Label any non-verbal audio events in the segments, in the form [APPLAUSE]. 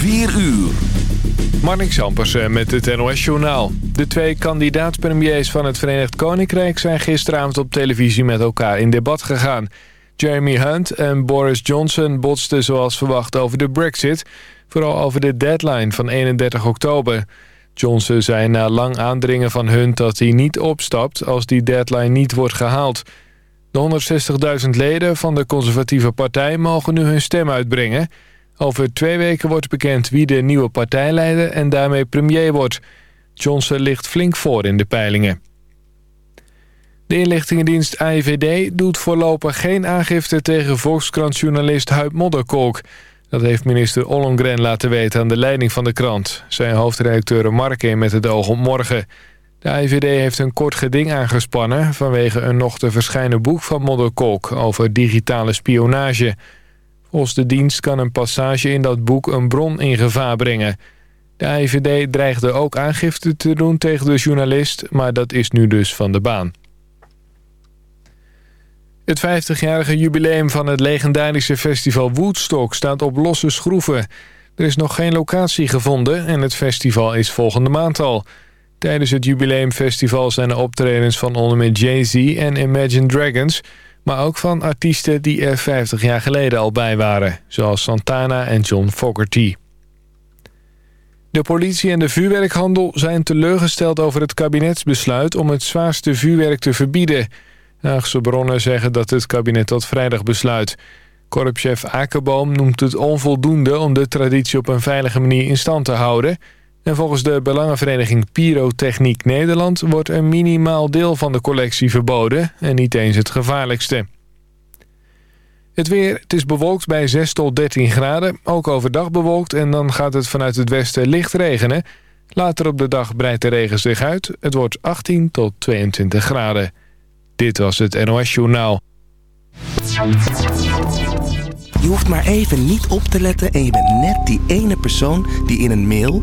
4 uur. Marnik Sampersen met het NOS-journaal. De twee kandidaat-premiers van het Verenigd Koninkrijk... zijn gisteravond op televisie met elkaar in debat gegaan. Jeremy Hunt en Boris Johnson botsten zoals verwacht over de brexit... vooral over de deadline van 31 oktober. Johnson zei na lang aandringen van Hunt dat hij niet opstapt... als die deadline niet wordt gehaald... De 160.000 leden van de conservatieve partij mogen nu hun stem uitbrengen. Over twee weken wordt bekend wie de nieuwe partijleider en daarmee premier wordt. Johnson ligt flink voor in de peilingen. De inlichtingendienst AIVD doet voorlopig geen aangifte tegen Volkskrantjournalist Huib Modderkolk. Dat heeft minister Ollongren laten weten aan de leiding van de krant. Zijn hoofdredacteur Marke met het oog op morgen. De IVD heeft een kort geding aangespannen... vanwege een nog te verschijnen boek van Modderkolk over digitale spionage. Volgens de dienst kan een passage in dat boek een bron in gevaar brengen. De IVD dreigde ook aangifte te doen tegen de journalist... maar dat is nu dus van de baan. Het 50-jarige jubileum van het legendarische festival Woodstock staat op losse schroeven. Er is nog geen locatie gevonden en het festival is volgende maand al... Tijdens het jubileumfestival zijn er optredens van onder meer Jay-Z en Imagine Dragons... maar ook van artiesten die er 50 jaar geleden al bij waren... zoals Santana en John Fogerty. De politie en de vuurwerkhandel zijn teleurgesteld over het kabinetsbesluit... om het zwaarste vuurwerk te verbieden. Haagse bronnen zeggen dat het kabinet tot vrijdag besluit... Korpschef Akerboom noemt het onvoldoende om de traditie op een veilige manier in stand te houden... En volgens de belangenvereniging Pyrotechniek Nederland... wordt een minimaal deel van de collectie verboden en niet eens het gevaarlijkste. Het weer, het is bewolkt bij 6 tot 13 graden. Ook overdag bewolkt en dan gaat het vanuit het westen licht regenen. Later op de dag breidt de regen zich uit. Het wordt 18 tot 22 graden. Dit was het NOS Journaal. Je hoeft maar even niet op te letten en je bent net die ene persoon die in een mail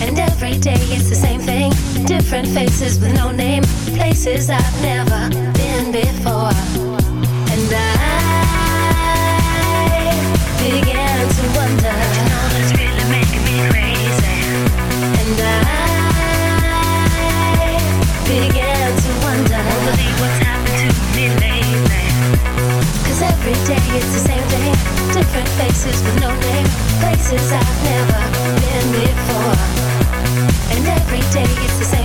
And every day it's the same thing. Different faces with no name. Places I've never been before. And I began to wonder. You know that's really making me crazy. And I began to wonder. Won't believe what's happened to me lately. Cause every day it's the same thing. Different faces with no name. Places I've never been before. And every day it's the same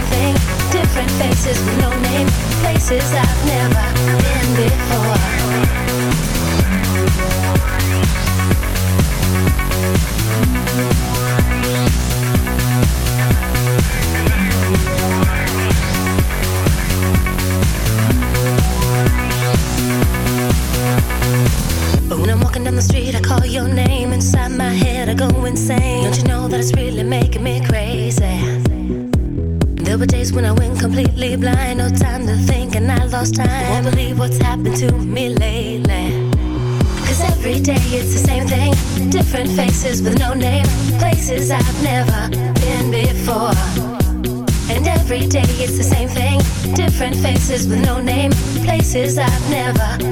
Places I've never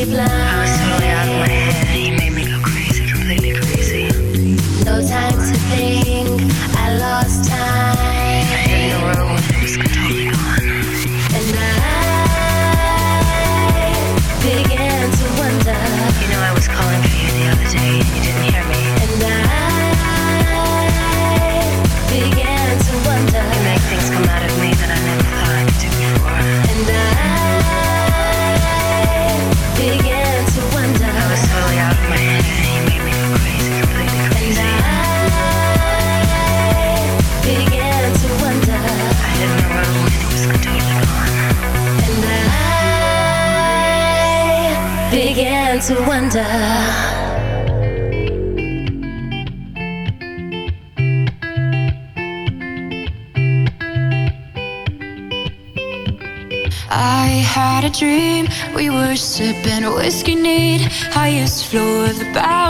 be blind. whiskey need highest floor of the bow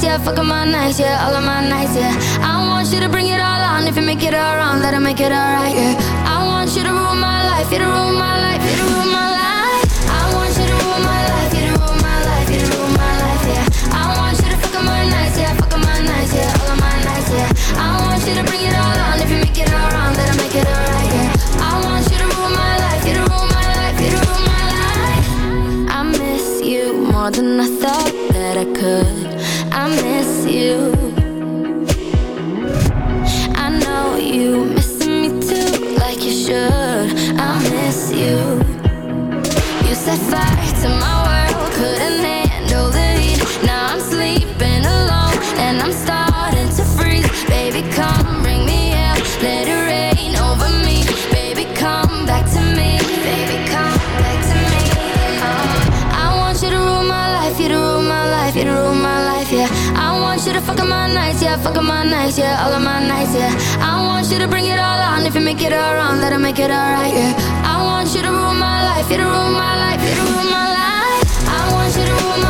nights, yeah, fucking my nights, yeah, all of my nights, yeah. I want you to bring it all on. If you make it all wrong, that'll make it alright, yeah. I want you to rule my life, you to rule my life, you to rule my life. I want you to bring it all on If you make it all wrong, make it all right, yeah I want you to rule my life, you to rule my life, you to rule my life I miss you more than I thought that I could miss you. fucking my nights, yeah, fucking my nights, yeah, all of my nights, yeah. I want you to bring it all on. If you make it all wrong, that'll make it all right, yeah. I want you to rule my life, you to rule my life, you to rule my life. I want you to rule my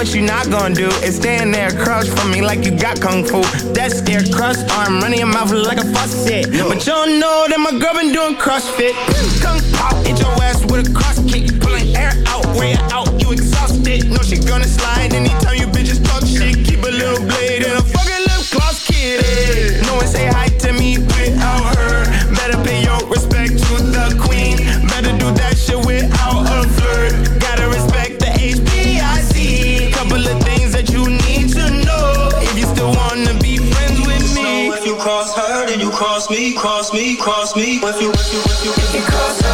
what you not gonna do is stand there across from me like you got kung fu. That's their crust arm running your mouth like a faucet. But you don't know that my girl been doing CrossFit. Kung pop, hit your ass with a cross kick. Pulling air out, way out, you exhausted. No, she gonna slide anytime cross me. If you, if you, if you, if you cross her,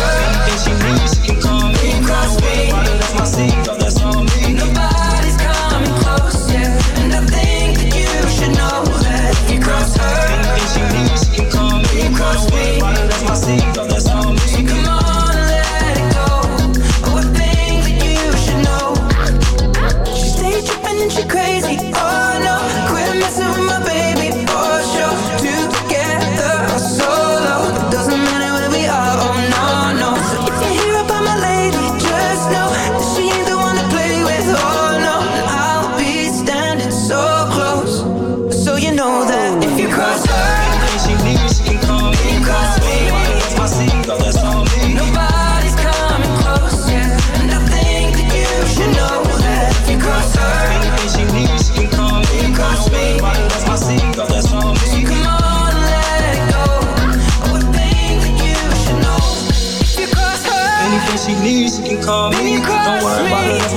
so you know that if you cross her, she needs, she can call me, cross me. That's my seed,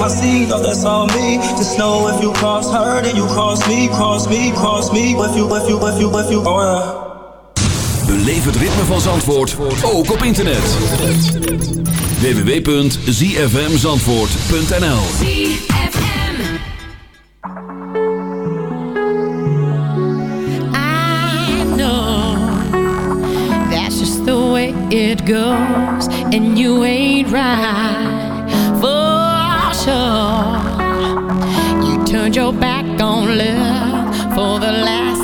about me. that's all. Just know if you cross her, then you cross me, cross me, cross me. If you, if you, if you, if you, oh yeah. Beleef het ritme van Zandvoort, ook op internet. www.zfmzandvoort.nl I know that's just the way it goes, and you ain't right your back on love for the last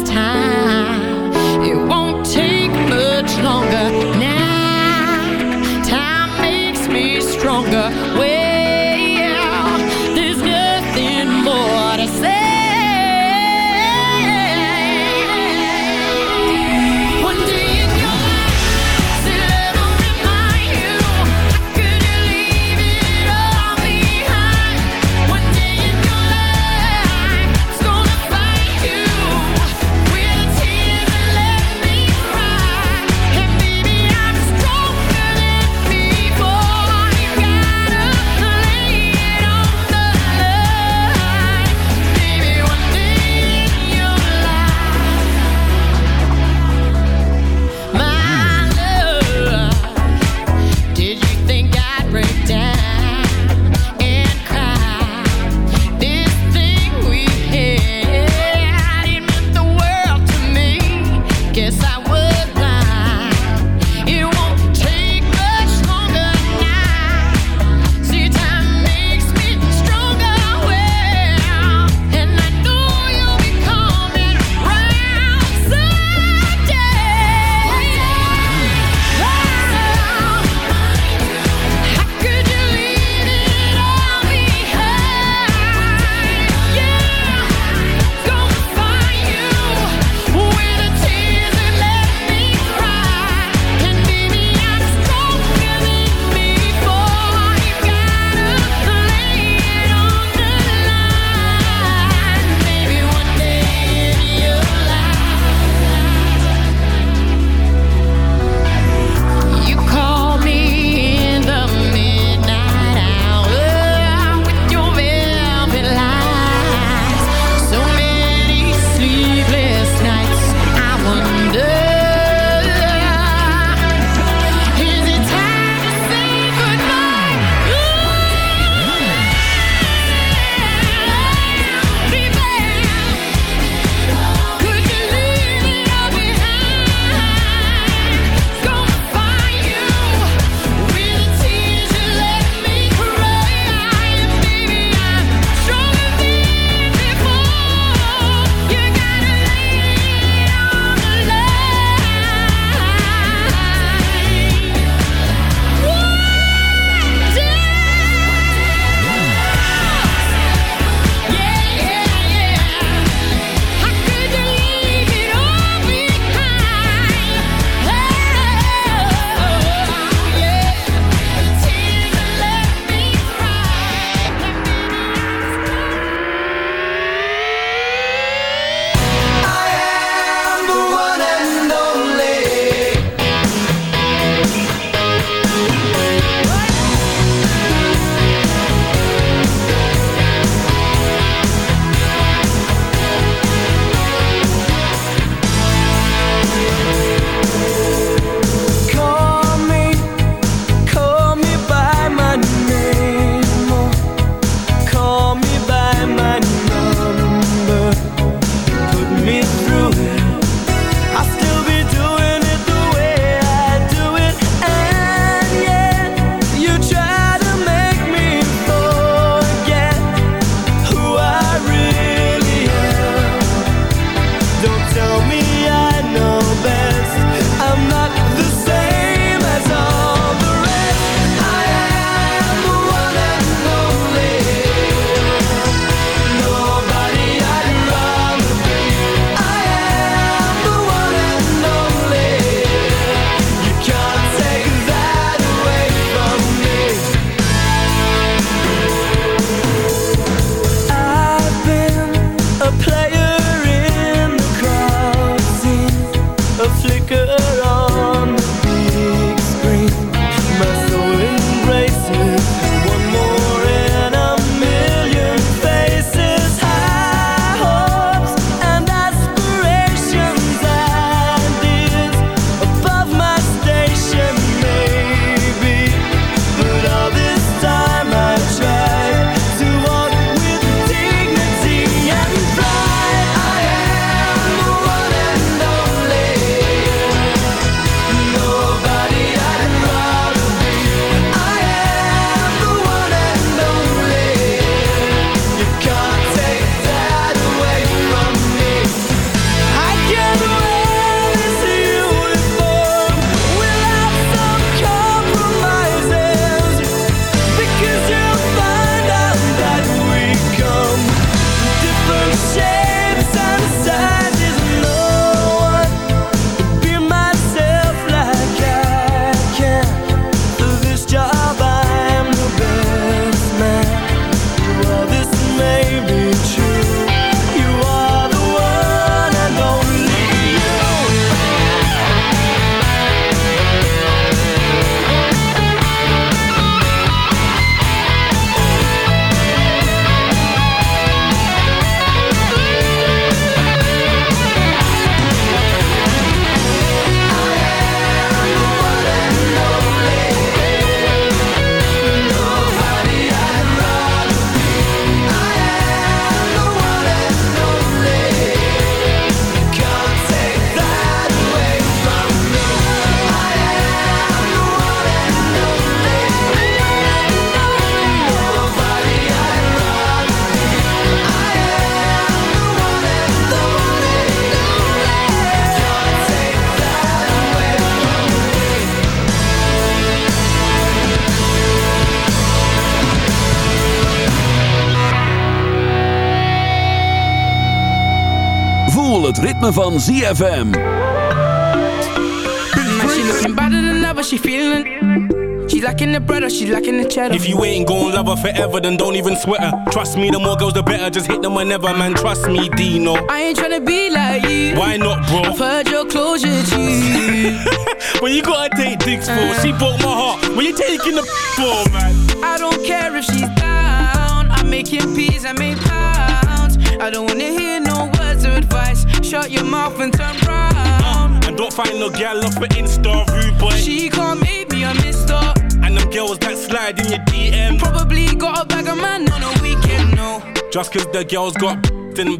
het ritme van ZFM. Man, she looking better than ever, she feeling. She lacking the bread or she lacking the cheddar. If you ain't gon' love her forever, then don't even sweat her. Trust me, the more girls, the better. Just hit them whenever, man. Trust me, Deno. I ain't tryna be like you. Why not, bro? I've heard your closure, G. [LAUGHS] when you gotta take dicks for, she uh. broke my heart. When you taking the [LAUGHS] for, man? I don't care if she's down. I'm making peas, I make pounds. I don't wanna hear Shut your mouth and turn round. Uh, and don't find no gal off of Insta, rude boy. She can't make me a mister. And them girls that slide in your DM. Probably got a bag of man on a weekend, no. Just cause the girls got then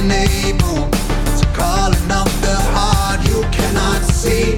I be to calling up the heart you cannot see?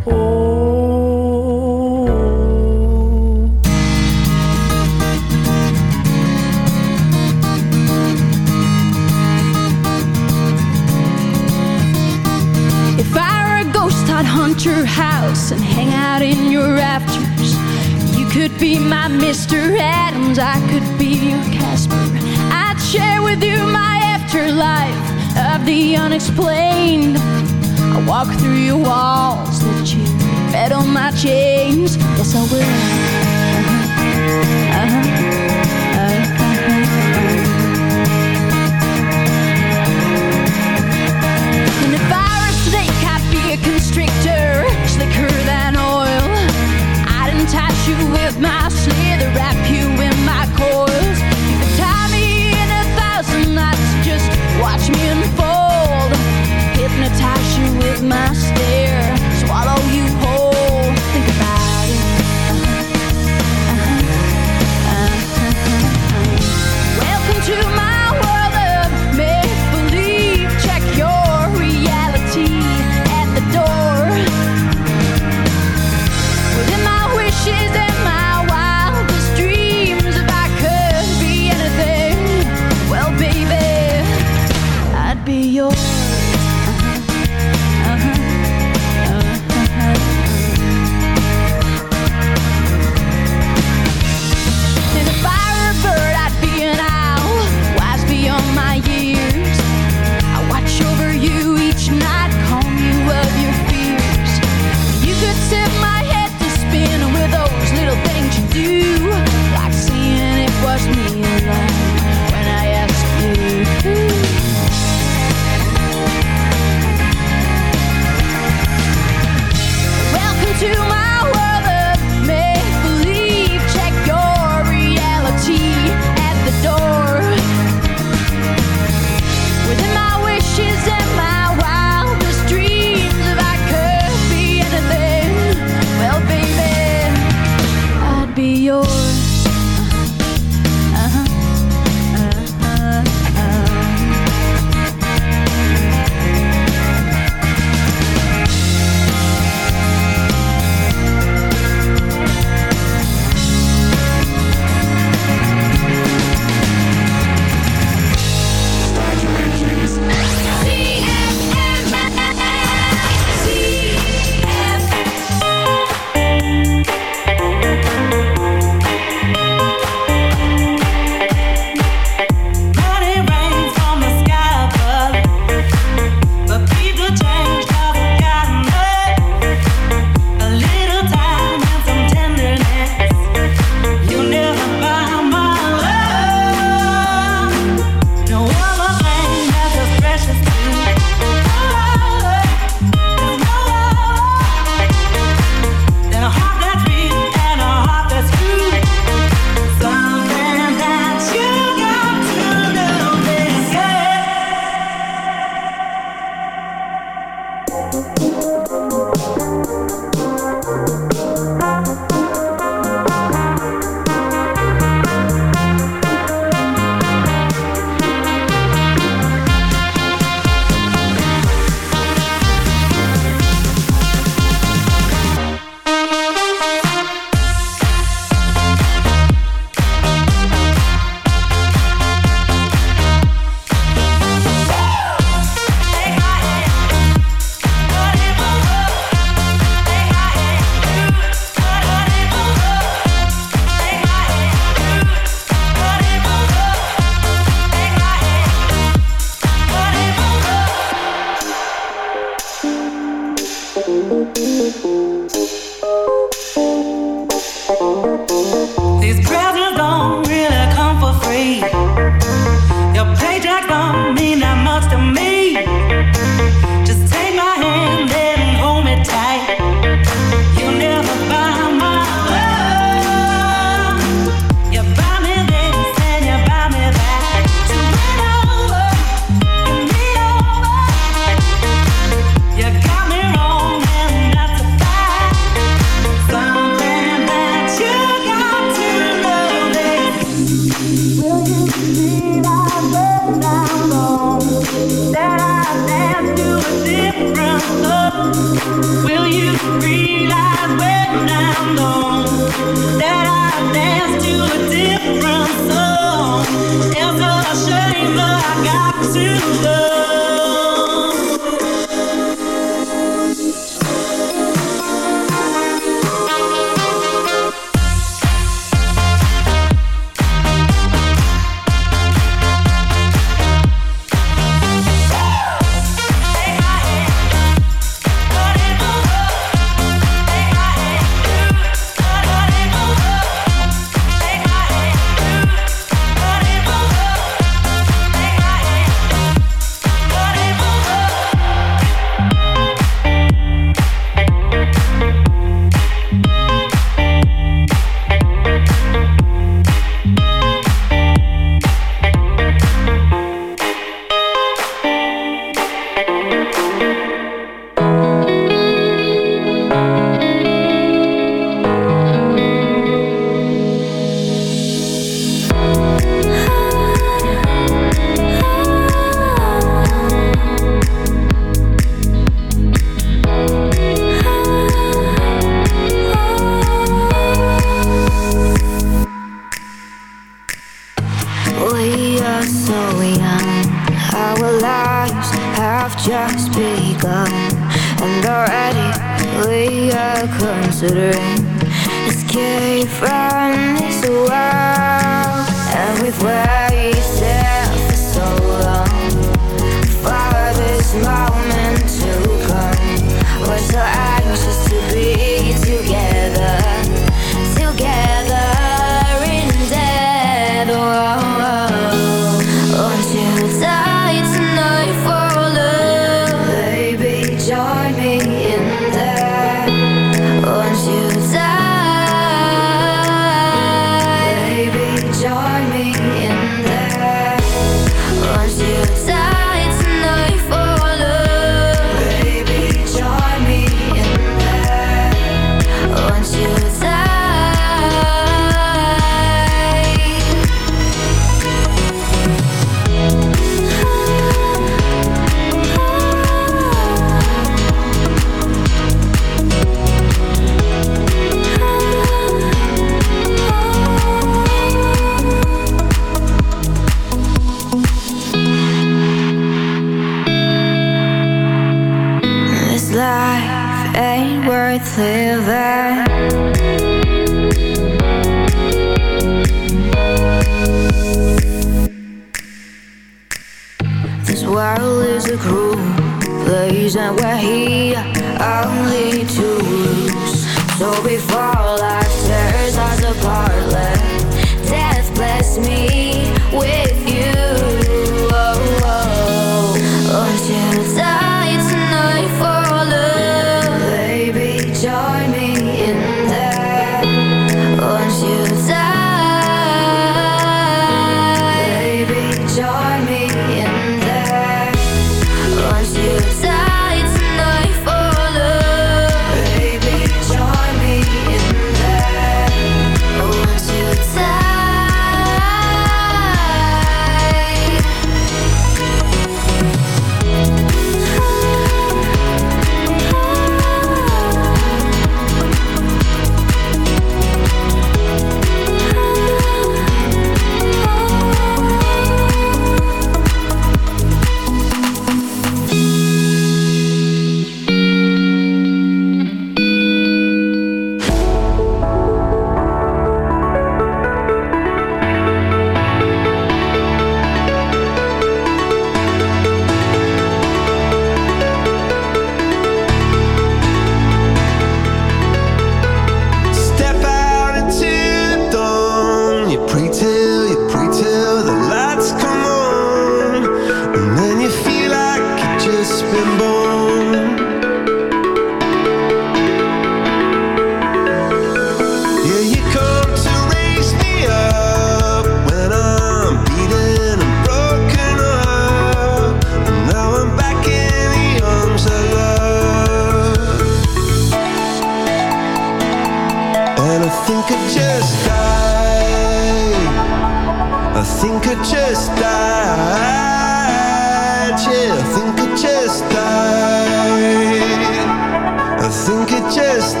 Just.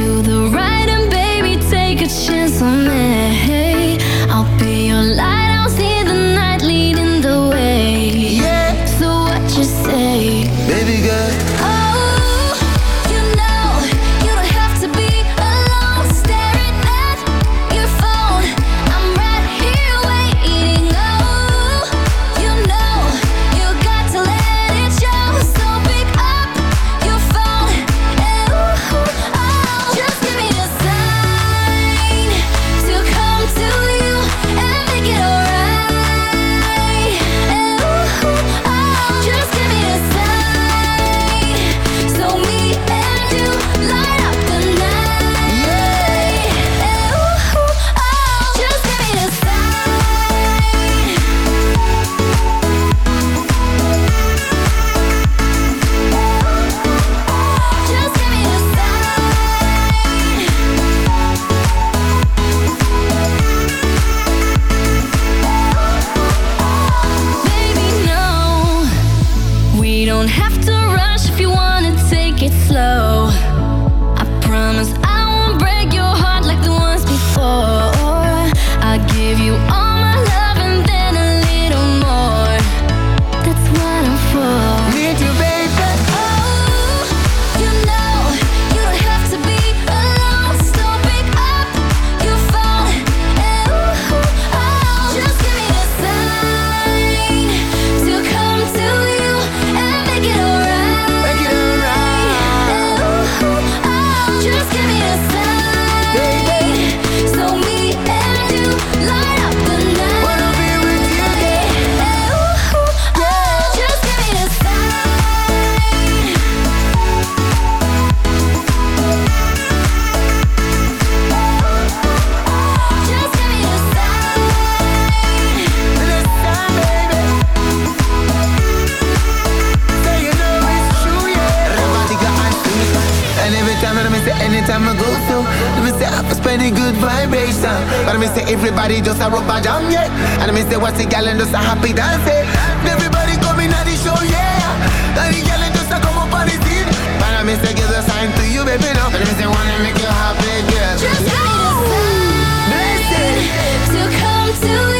To the right and baby, take a chance on me. body just a rubber jam, yeah. And me say, what's the gal and just a happy dance, yeah. Everybody coming at the show, yeah. And the gal and just a come up on the scene. But I me say, give a sign to you, baby, now. And me say, wanna make you happy, girl. Just a song to come to you.